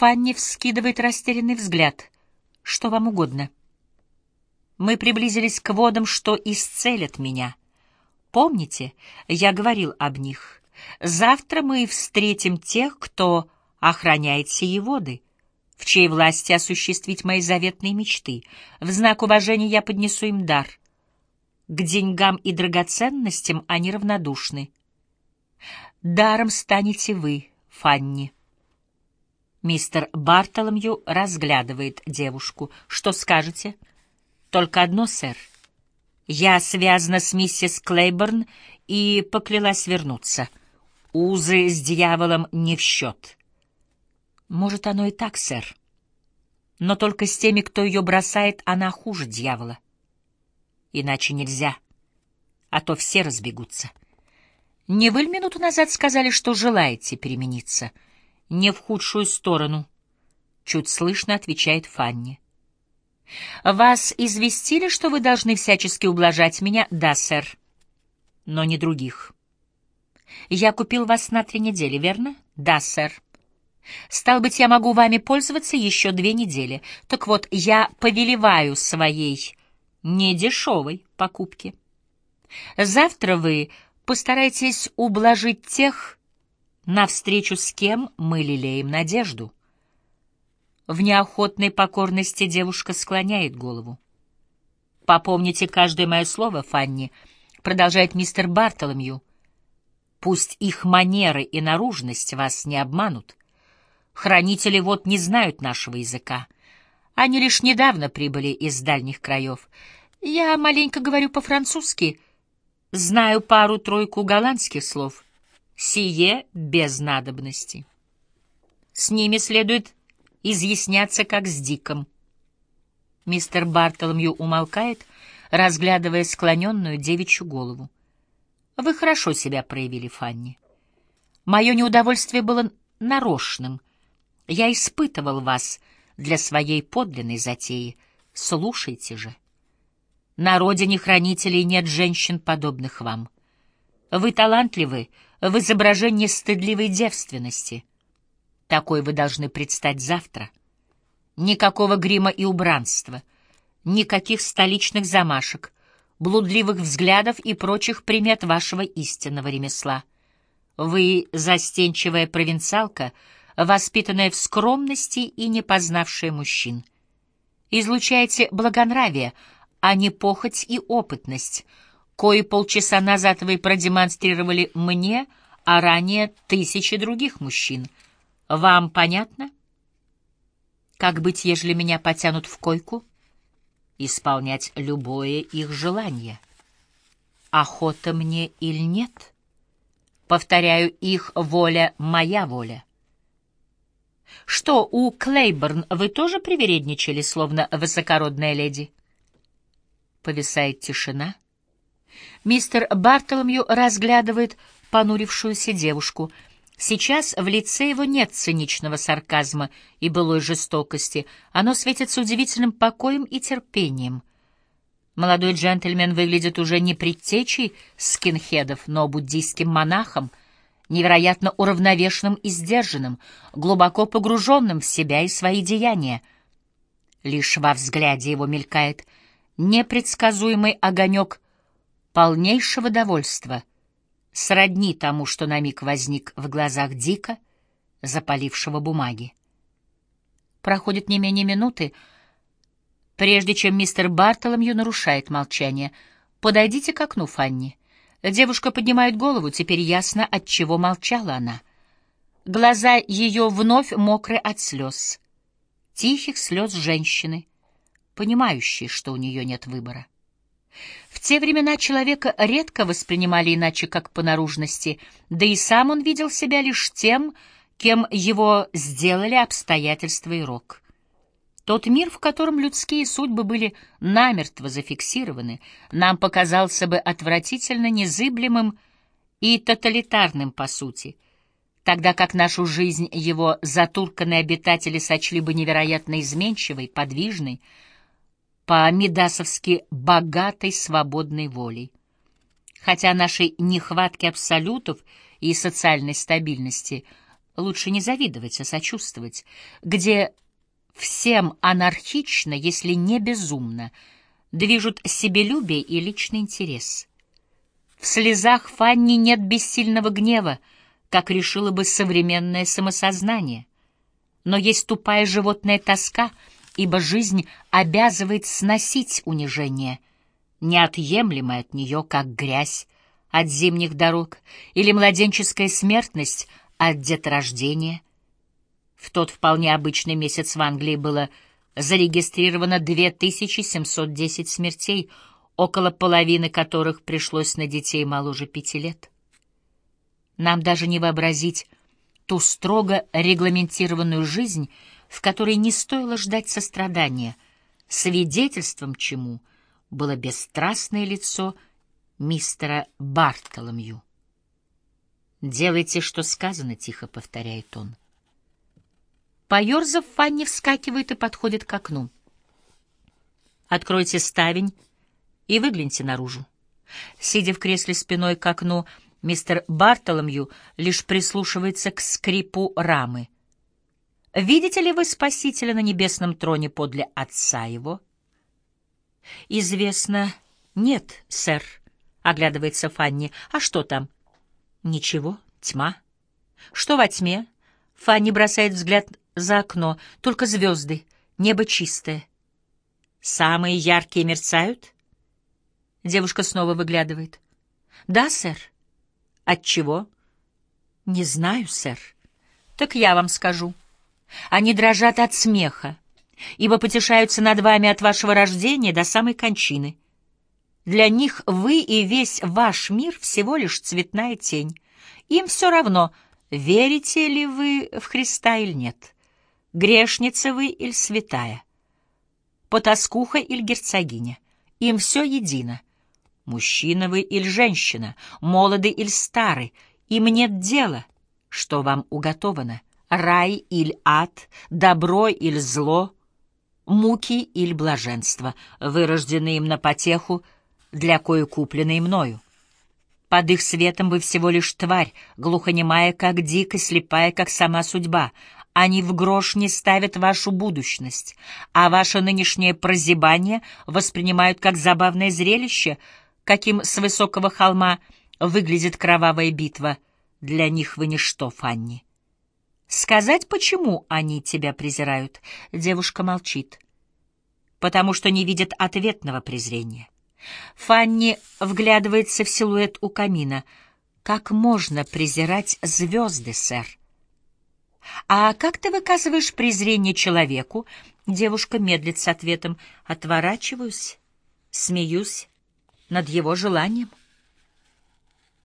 Фанни вскидывает растерянный взгляд. Что вам угодно? Мы приблизились к водам, что исцелят меня. Помните, я говорил об них. Завтра мы встретим тех, кто охраняет сие воды, в чьей власти осуществить мои заветные мечты. В знак уважения я поднесу им дар. К деньгам и драгоценностям они равнодушны. Даром станете вы, Фанни. Мистер Бартоломью разглядывает девушку. Что скажете? Только одно, сэр. Я связана с миссис Клейборн и поклялась вернуться. Узы с дьяволом не в счет. Может, оно и так, сэр. Но только с теми, кто ее бросает, она хуже дьявола. Иначе нельзя, а то все разбегутся. Не вы минуту назад сказали, что желаете перемениться? Не в худшую сторону. Чуть слышно отвечает Фанни. Вас известили, что вы должны всячески ублажать меня? Да, сэр. Но не других. Я купил вас на три недели, верно? Да, сэр. Стал быть, я могу вами пользоваться еще две недели. Так вот, я повелеваю своей недешевой покупке. Завтра вы постарайтесь ублажить тех, навстречу с кем мы лелеем надежду. В неохотной покорности девушка склоняет голову. «Попомните каждое мое слово, Фанни», — продолжает мистер Бартоломью. «Пусть их манеры и наружность вас не обманут. Хранители вот не знают нашего языка. Они лишь недавно прибыли из дальних краев. Я маленько говорю по-французски, знаю пару-тройку голландских слов. Сие без надобности. С ними следует изъясняться как с Диком. Мистер Бартоломью умолкает, разглядывая склоненную девичью голову. Вы хорошо себя проявили, Фанни. Мое неудовольствие было нарочным. Я испытывал вас для своей подлинной затеи. Слушайте же. На родине хранителей нет женщин, подобных вам. Вы талантливы в изображении стыдливой девственности — такой вы должны предстать завтра. Никакого грима и убранства, никаких столичных замашек, блудливых взглядов и прочих примет вашего истинного ремесла. Вы застенчивая провинциалка, воспитанная в скромности и не познавшая мужчин. Излучаете благонравие, а не похоть и опытность, кои полчаса назад вы продемонстрировали мне, а ранее тысячи других мужчин — вам понятно? Как быть, ежели меня потянут в койку? Исполнять любое их желание. Охота мне или нет? Повторяю, их воля — моя воля. Что, у Клейборн вы тоже привередничали, словно высокородная леди? Повисает тишина. Мистер Бартоломью разглядывает понурившуюся девушку — Сейчас в лице его нет циничного сарказма и былой жестокости, оно светится удивительным покоем и терпением. Молодой джентльмен выглядит уже не предтечей скинхедов, но буддийским монахом, невероятно уравновешенным и сдержанным, глубоко погруженным в себя и свои деяния. Лишь во взгляде его мелькает непредсказуемый огонек полнейшего довольства — сродни тому, что на миг возник в глазах Дика, запалившего бумаги. Проходит не менее минуты, прежде чем мистер Бартоломью нарушает молчание. «Подойдите к окну, Фанни». Девушка поднимает голову, теперь ясно, от чего молчала она. Глаза ее вновь мокры от слез. Тихих слез женщины, понимающей, что у нее нет выбора. В те времена человека редко воспринимали иначе, как по наружности, да и сам он видел себя лишь тем, кем его сделали обстоятельства и рок. Тот мир, в котором людские судьбы были намертво зафиксированы, нам показался бы отвратительно незыблемым и тоталитарным по сути, тогда как нашу жизнь его затурканные обитатели сочли бы невероятно изменчивой, подвижной, по-медасовски богатой свободной волей. Хотя нашей нехватки абсолютов и социальной стабильности лучше не завидовать, а сочувствовать, где всем анархично, если не безумно, движут себелюбие и личный интерес. В слезах Фанни нет бессильного гнева, как решило бы современное самосознание. Но есть тупая животная тоска, ибо жизнь обязывает сносить унижение, неотъемлемое от нее, как грязь от зимних дорог, или младенческая смертность от деторождения. В тот вполне обычный месяц в Англии было зарегистрировано 2710 смертей, около половины которых пришлось на детей моложе пяти лет. Нам даже не вообразить ту строго регламентированную жизнь, в которой не стоило ждать сострадания, свидетельством чему было бесстрастное лицо мистера Барттоломью. «Делайте, что сказано», — тихо повторяет он. Поерзав, Фанни вскакивает и подходит к окну. «Откройте ставень и выгляньте наружу». Сидя в кресле спиной к окну, Мистер Бартоломью лишь прислушивается к скрипу рамы. «Видите ли вы Спасителя на небесном троне подле Отца Его?» «Известно, нет, сэр», — оглядывается Фанни. «А что там?» «Ничего, тьма». «Что во тьме?» Фанни бросает взгляд за окно. «Только звезды, небо чистое». «Самые яркие мерцают?» Девушка снова выглядывает. «Да, сэр». От чего? Не знаю, сэр. Так я вам скажу. Они дрожат от смеха, ибо потешаются над вами от вашего рождения до самой кончины. Для них вы и весь ваш мир всего лишь цветная тень. Им все равно, верите ли вы в Христа или нет, грешница вы или святая, потаскуха или герцогиня. Им все едино — Мужчина вы или женщина, молоды или стары, им нет дела, что вам уготовано, рай или ад, добро или зло, муки или блаженство, вырожденные им на потеху, для кое купленные мною. Под их светом вы всего лишь тварь, глухонемая, как дик, и слепая, как сама судьба. Они в грош не ставят вашу будущность, а ваше нынешнее прозябание воспринимают как забавное зрелище — каким с высокого холма выглядит кровавая битва. Для них вы ничто, Фанни. Сказать, почему они тебя презирают, девушка молчит. Потому что не видят ответного презрения. Фанни вглядывается в силуэт у камина. Как можно презирать звезды, сэр? А как ты выказываешь презрение человеку? Девушка медлит с ответом. Отворачиваюсь, смеюсь, над его желанием.